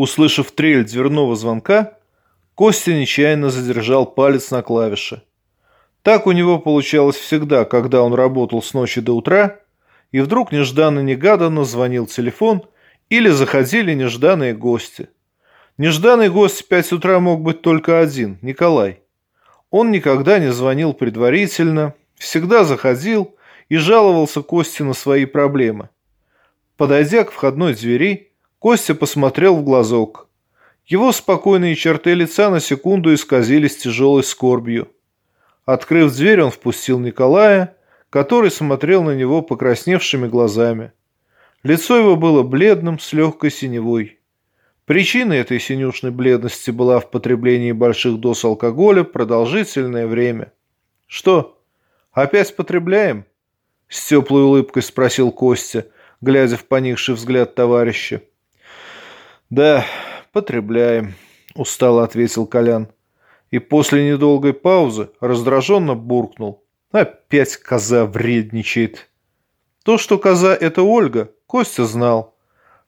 Услышав трель дверного звонка, Костя нечаянно задержал палец на клавише. Так у него получалось всегда, когда он работал с ночи до утра, и вдруг нежданно-негаданно звонил телефон или заходили нежданные гости. Нежданный гость в пять утра мог быть только один – Николай. Он никогда не звонил предварительно, всегда заходил и жаловался Косте на свои проблемы. Подойдя к входной двери, Костя посмотрел в глазок. Его спокойные черты лица на секунду исказились тяжелой скорбью. Открыв дверь, он впустил Николая, который смотрел на него покрасневшими глазами. Лицо его было бледным, с легкой синевой. Причиной этой синюшной бледности была в потреблении больших доз алкоголя продолжительное время. «Что, опять потребляем?» С теплой улыбкой спросил Костя, глядя в поникший взгляд товарища. «Да, потребляем», — устало ответил Колян. И после недолгой паузы раздраженно буркнул. «Опять коза вредничает». То, что коза — это Ольга, Костя знал.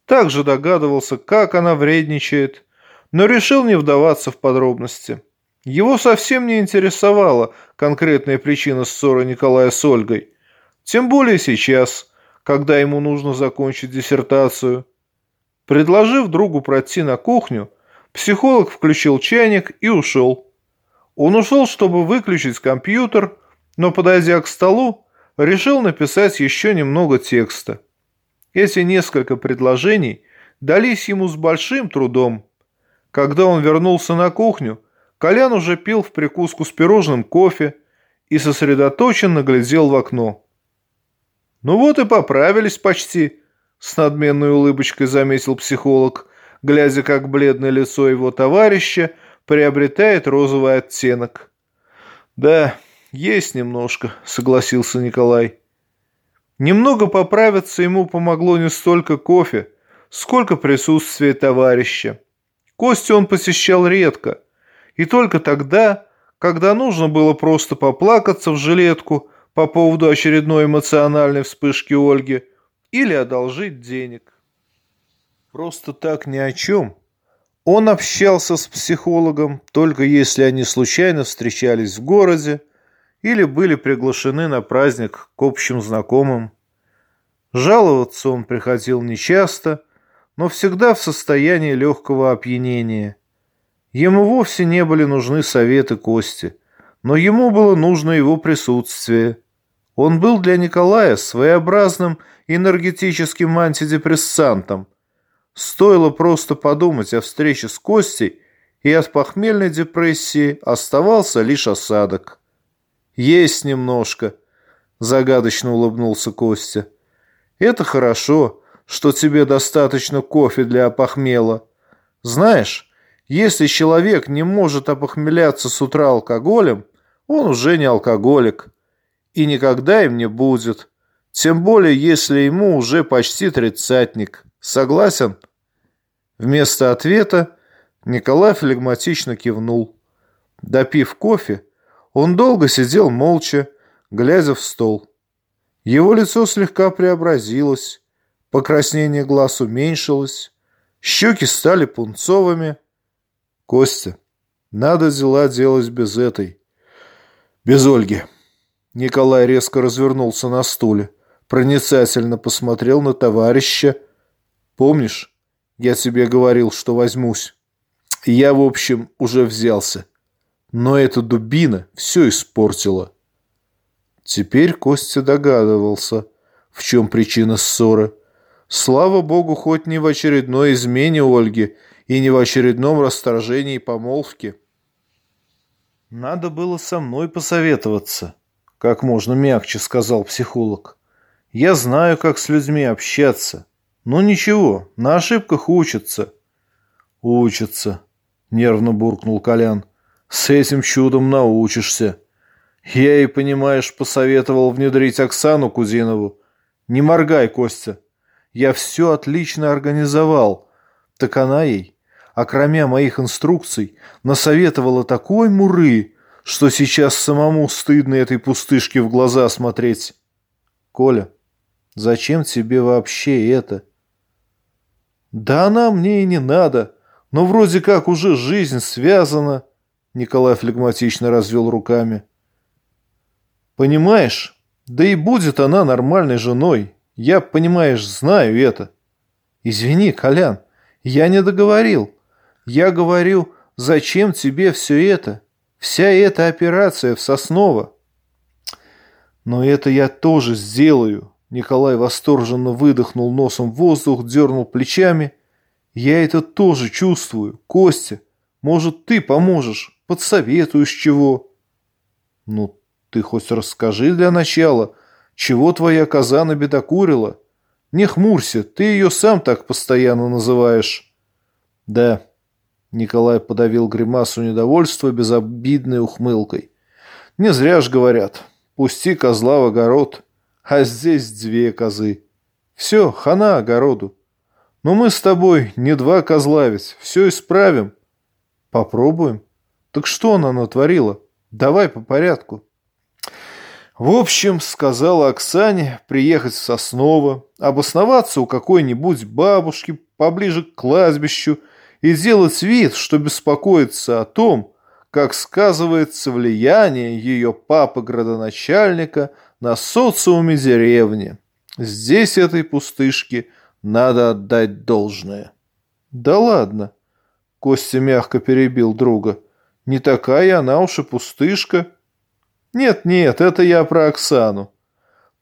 Также догадывался, как она вредничает, но решил не вдаваться в подробности. Его совсем не интересовала конкретная причина ссоры Николая с Ольгой. Тем более сейчас, когда ему нужно закончить диссертацию. Предложив другу пройти на кухню, психолог включил чайник и ушел. Он ушел, чтобы выключить компьютер, но, подойдя к столу, решил написать еще немного текста. Эти несколько предложений дались ему с большим трудом. Когда он вернулся на кухню, Колян уже пил в прикуску с пирожным кофе и сосредоточенно глядел в окно. «Ну вот и поправились почти», — с надменной улыбочкой заметил психолог, глядя, как бледное лицо его товарища приобретает розовый оттенок. «Да, есть немножко», — согласился Николай. Немного поправиться ему помогло не столько кофе, сколько присутствие товарища. Костю он посещал редко, и только тогда, когда нужно было просто поплакаться в жилетку по поводу очередной эмоциональной вспышки Ольги или одолжить денег. Просто так ни о чем. Он общался с психологом, только если они случайно встречались в городе или были приглашены на праздник к общим знакомым. Жаловаться он приходил нечасто, но всегда в состоянии легкого опьянения. Ему вовсе не были нужны советы Кости, но ему было нужно его присутствие. Он был для Николая своеобразным энергетическим антидепрессантом. Стоило просто подумать о встрече с Костей, и от похмельной депрессии оставался лишь осадок. «Есть немножко», — загадочно улыбнулся Костя. «Это хорошо, что тебе достаточно кофе для опохмела. Знаешь, если человек не может опохмеляться с утра алкоголем, он уже не алкоголик и никогда им не будет. Тем более, если ему уже почти тридцатник. Согласен?» Вместо ответа Николай флегматично кивнул. Допив кофе, он долго сидел молча, глядя в стол. Его лицо слегка преобразилось, покраснение глаз уменьшилось, щеки стали пунцовыми. «Костя, надо дела делать без этой, без Ольги». Николай резко развернулся на стуле, проницательно посмотрел на товарища. «Помнишь, я тебе говорил, что возьмусь?» Я, в общем, уже взялся. Но эта дубина все испортила. Теперь Костя догадывался, в чем причина ссоры. Слава богу, хоть не в очередной измене Ольги и не в очередном расторжении помолвки. «Надо было со мной посоветоваться», как можно мягче сказал психолог. Я знаю, как с людьми общаться. Но ничего, на ошибках учатся. Учатся, нервно буркнул Колян. С этим чудом научишься. Я и, понимаешь, посоветовал внедрить Оксану Кузинову. Не моргай, Костя. Я все отлично организовал. Так она ей, окромя моих инструкций, насоветовала такой муры, что сейчас самому стыдно этой пустышке в глаза смотреть. Коля, зачем тебе вообще это? Да она мне и не надо, Но вроде как уже жизнь связана. Николай флегматично развел руками. Понимаешь, да и будет она нормальной женой. Я, понимаешь, знаю это. Извини, Колян, я не договорил. Я говорю, зачем тебе все это? Вся эта операция в Сосново. Но это я тоже сделаю. Николай восторженно выдохнул носом воздух, дернул плечами. Я это тоже чувствую. Костя, может, ты поможешь, подсоветуешь чего? Ну, ты хоть расскажи для начала, чего твоя коза набедокурила? Не хмурься, ты ее сам так постоянно называешь. Да, Николай подавил гримасу недовольства безобидной ухмылкой. Не зря ж говорят, пусти козла в огород, а здесь две козы. Все, хана огороду. Но мы с тобой не два козла ведь, все исправим. Попробуем. Так что она натворила? Давай по порядку. В общем, сказала Оксане приехать в Сосново, обосноваться у какой-нибудь бабушки поближе к кладбищу и делать вид, что беспокоится о том, как сказывается влияние ее папы-градоначальника на социуме деревни. Здесь этой пустышке надо отдать должное. Да ладно, Костя мягко перебил друга. Не такая она уж и пустышка. Нет-нет, это я про Оксану.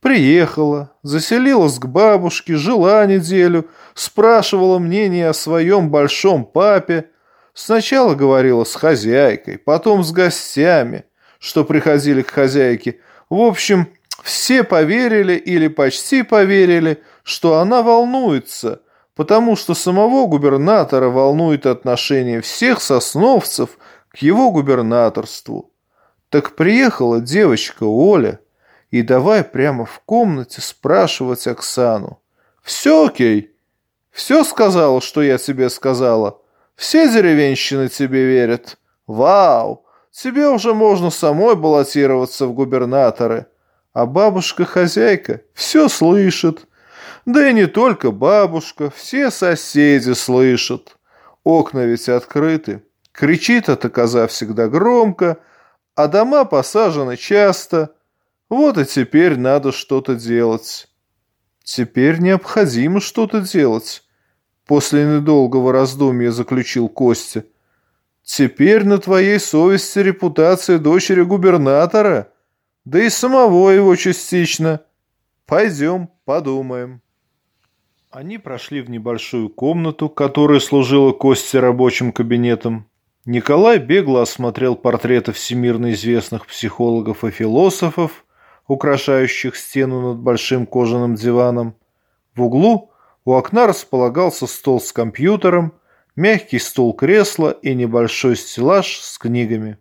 Приехала, заселилась к бабушке, жила неделю, спрашивала мнение о своем большом папе. Сначала говорила с хозяйкой, потом с гостями, что приходили к хозяйке. В общем, все поверили или почти поверили, что она волнуется, потому что самого губернатора волнует отношение всех сосновцев к его губернаторству. Так приехала девочка Оля – и давай прямо в комнате спрашивать Оксану. «Все окей. Все сказала, что я тебе сказала. Все деревенщины тебе верят. Вау! Тебе уже можно самой баллотироваться в губернаторы. А бабушка-хозяйка все слышит. Да и не только бабушка, все соседи слышат. Окна ведь открыты. Кричит эта коза всегда громко, а дома посажены часто – вот и теперь надо что-то делать. Теперь необходимо что-то делать. После недолгого раздумья заключил Костя. Теперь на твоей совести репутация дочери губернатора, да и самого его частично. Пойдем, подумаем. Они прошли в небольшую комнату, которая служила Косте рабочим кабинетом. Николай бегло осмотрел портреты всемирно известных психологов и философов, украшающих стену над большим кожаным диваном. В углу у окна располагался стол с компьютером, мягкий стул кресла и небольшой стеллаж с книгами.